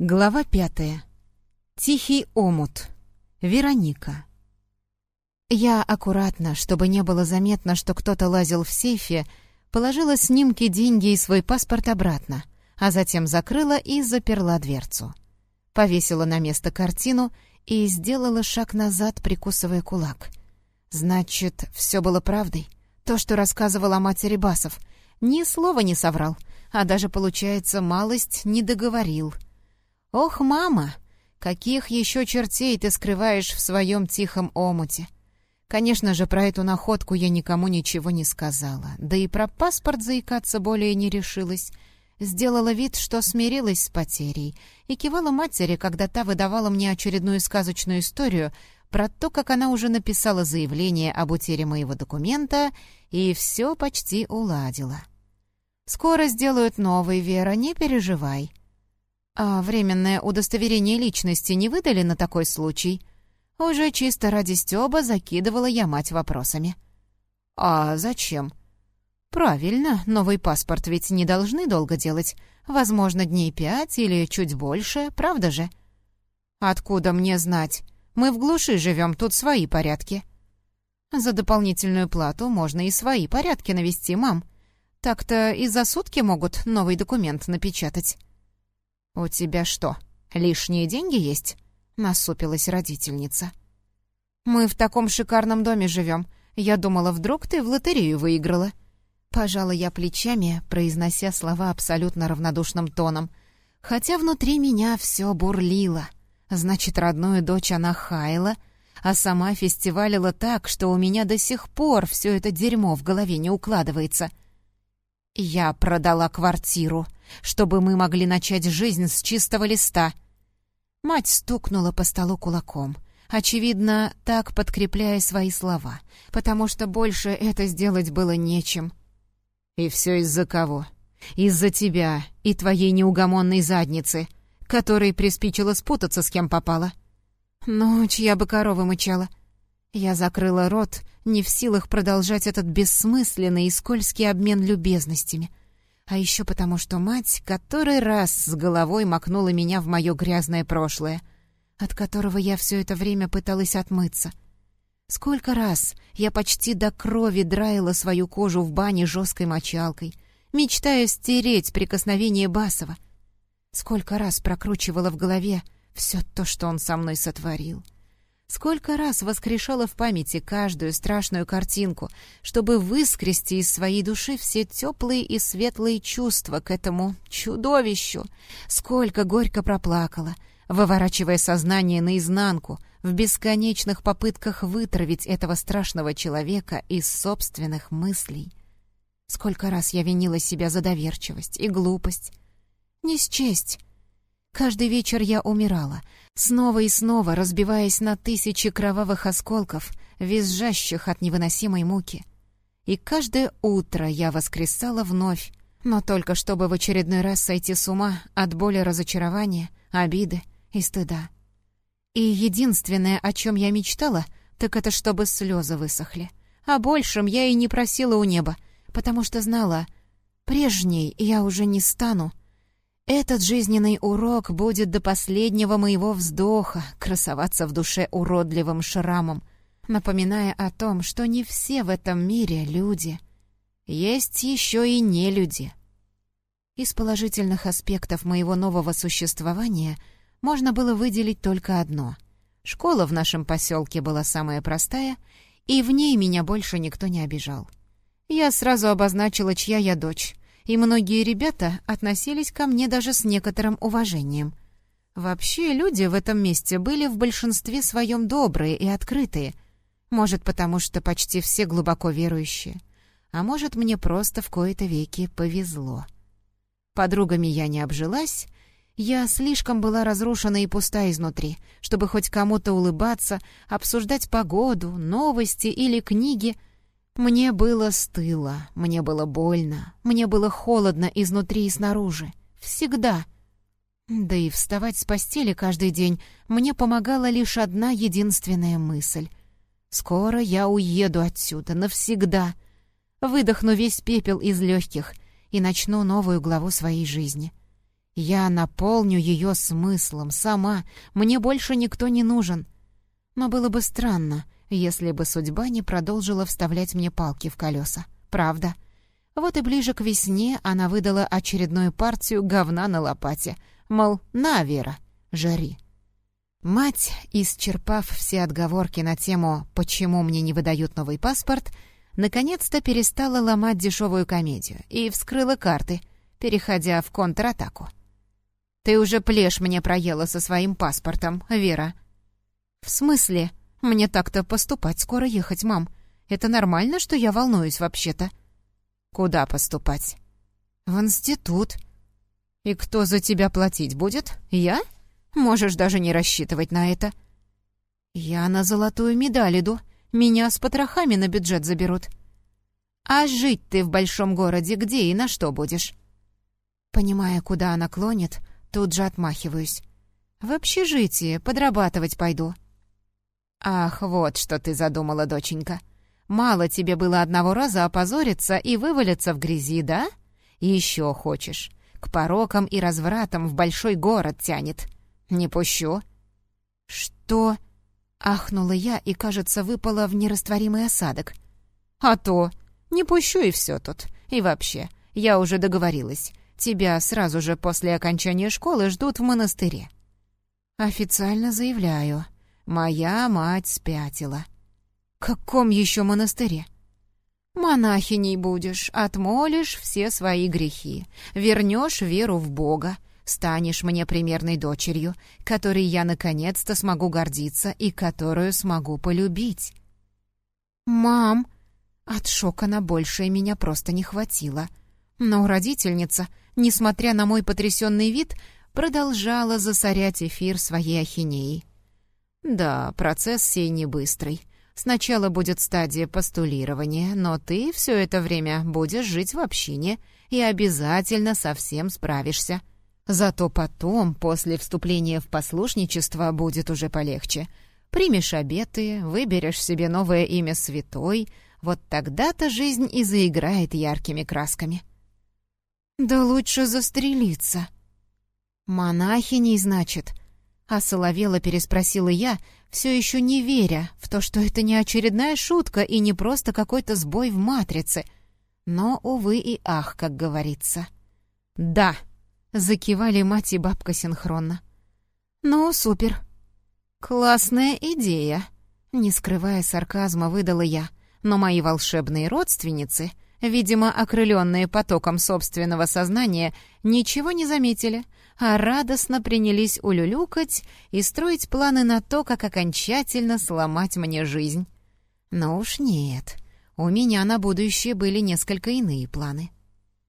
Глава пятая. Тихий омут. Вероника. Я аккуратно, чтобы не было заметно, что кто-то лазил в сейфе, положила снимки, деньги и свой паспорт обратно, а затем закрыла и заперла дверцу. Повесила на место картину и сделала шаг назад, прикусывая кулак. Значит, все было правдой? То, что рассказывала матери Басов. Ни слова не соврал, а даже, получается, малость не договорил. «Ох, мама, каких еще чертей ты скрываешь в своем тихом омуте?» Конечно же, про эту находку я никому ничего не сказала, да и про паспорт заикаться более не решилась. Сделала вид, что смирилась с потерей, и кивала матери, когда та выдавала мне очередную сказочную историю про то, как она уже написала заявление об утере моего документа и все почти уладила. «Скоро сделают новый, Вера, не переживай». «А временное удостоверение личности не выдали на такой случай?» Уже чисто ради Стёба закидывала я мать вопросами. «А зачем?» «Правильно, новый паспорт ведь не должны долго делать. Возможно, дней пять или чуть больше, правда же?» «Откуда мне знать? Мы в глуши живем, тут свои порядки». «За дополнительную плату можно и свои порядки навести, мам. Так-то и за сутки могут новый документ напечатать». «У тебя что, лишние деньги есть?» — насупилась родительница. «Мы в таком шикарном доме живем. Я думала, вдруг ты в лотерею выиграла». Пожала я плечами, произнося слова абсолютно равнодушным тоном. Хотя внутри меня все бурлило. Значит, родную дочь она хаяла, а сама фестивалила так, что у меня до сих пор все это дерьмо в голове не укладывается. Я продала квартиру, чтобы мы могли начать жизнь с чистого листа. Мать стукнула по столу кулаком, очевидно, так подкрепляя свои слова, потому что больше это сделать было нечем. «И все из-за кого? Из-за тебя и твоей неугомонной задницы, которой приспичило спутаться с кем попало». «Ну, чья бы корова мычала?» Я закрыла рот, не в силах продолжать этот бессмысленный и скользкий обмен любезностями — а еще потому, что мать который раз с головой макнула меня в мое грязное прошлое, от которого я все это время пыталась отмыться. Сколько раз я почти до крови драила свою кожу в бане жесткой мочалкой, мечтая стереть прикосновение Басова. Сколько раз прокручивала в голове все то, что он со мной сотворил — Сколько раз воскрешала в памяти каждую страшную картинку, чтобы выскрести из своей души все теплые и светлые чувства к этому чудовищу. Сколько горько проплакала, выворачивая сознание наизнанку, в бесконечных попытках вытравить этого страшного человека из собственных мыслей. Сколько раз я винила себя за доверчивость и глупость. Не счесть. Каждый вечер я умирала — снова и снова разбиваясь на тысячи кровавых осколков, визжащих от невыносимой муки. И каждое утро я воскресала вновь, но только чтобы в очередной раз сойти с ума от боли разочарования, обиды и стыда. И единственное, о чем я мечтала, так это чтобы слезы высохли. О большем я и не просила у неба, потому что знала, прежней я уже не стану, этот жизненный урок будет до последнего моего вздоха красоваться в душе уродливым шрамом, напоминая о том, что не все в этом мире люди. Есть еще и не люди. Из положительных аспектов моего нового существования можно было выделить только одно. Школа в нашем поселке была самая простая, и в ней меня больше никто не обижал. Я сразу обозначила, чья я дочь, и многие ребята относились ко мне даже с некоторым уважением. Вообще, люди в этом месте были в большинстве своем добрые и открытые. Может, потому что почти все глубоко верующие. А может, мне просто в кои-то веки повезло. Подругами я не обжилась, я слишком была разрушена и пуста изнутри, чтобы хоть кому-то улыбаться, обсуждать погоду, новости или книги — мне было стыло, мне было больно, мне было холодно изнутри и снаружи. Всегда. Да и вставать с постели каждый день мне помогала лишь одна единственная мысль. Скоро я уеду отсюда, навсегда. Выдохну весь пепел из легких и начну новую главу своей жизни. Я наполню ее смыслом сама, мне больше никто не нужен. Но было бы странно, если бы судьба не продолжила вставлять мне палки в колеса. Правда. Вот и ближе к весне она выдала очередную партию говна на лопате. Мол, на, Вера, жари. Мать, исчерпав все отговорки на тему «почему мне не выдают новый паспорт», наконец-то перестала ломать дешевую комедию и вскрыла карты, переходя в контратаку. «Ты уже плешь мне проела со своим паспортом, Вера». «В смысле? Мне так-то поступать скоро ехать, мам. Это нормально, что я волнуюсь вообще-то?» «Куда поступать?» «В институт». «И кто за тебя платить будет? Я? Можешь даже не рассчитывать на это». «Я на золотую медаль иду. Меня с потрохами на бюджет заберут». «А жить ты в большом городе где и на что будешь?» Понимая, куда она клонит, Тут же отмахиваюсь. «В общежитие подрабатывать пойду». «Ах, вот что ты задумала, доченька. Мало тебе было одного раза опозориться и вывалиться в грязи, да? Еще хочешь. К порокам и развратам в большой город тянет. Не пущу». «Что?» — ахнула я и, кажется, выпала в нерастворимый осадок. «А то! Не пущу и все тут. И вообще, я уже договорилась. Тебя сразу же после окончания школы ждут в монастыре». «Официально заявляю, моя мать спятила». «Каком еще монастыре?» «Монахиней будешь, отмолишь все свои грехи, вернешь веру в Бога, станешь мне примерной дочерью, которой я наконец-то смогу гордиться и которую смогу полюбить». «Мам!» От шока на большее меня просто не хватило. Но родительница несмотря на мой потрясенный вид, продолжала засорять эфир своей ахинеей. «Да, процесс сей не быстрый. Сначала будет стадия постулирования, но ты все это время будешь жить в общине и обязательно совсем справишься. Зато потом, после вступления в послушничество, будет уже полегче. Примешь обеты, выберешь себе новое имя святой, вот тогда-то жизнь и заиграет яркими красками». «Да лучше застрелиться». «Монахиней, значит?» А соловела переспросила я, все еще не веря в то, что это не очередная шутка и не просто какой-то сбой в матрице. Но, увы и ах, как говорится. «Да!» — закивали мать и бабка синхронно. «Ну, супер!» «Классная идея!» Не скрывая сарказма, выдала я. Но мои волшебные родственницы — видимо, окрыленные потоком собственного сознания, ничего не заметили, а радостно принялись улюлюкать и строить планы на то, как окончательно сломать мне жизнь. Но уж нет, у меня на будущее были несколько иные планы.